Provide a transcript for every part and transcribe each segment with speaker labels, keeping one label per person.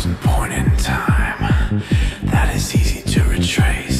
Speaker 1: chosen point in time that is easy to retrace.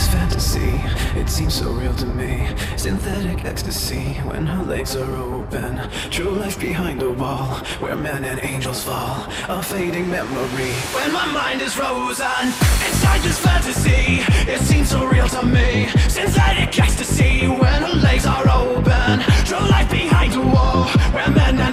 Speaker 1: This fantasy, it seems so real to me. Synthetic ecstasy when her legs are open. True life behind a wall where men and angels fall. A fading memory when my mind is frozen. Inside this fantasy, it seems so real to me. Synthetic ecstasy when her legs are open. True life behind a wall where men and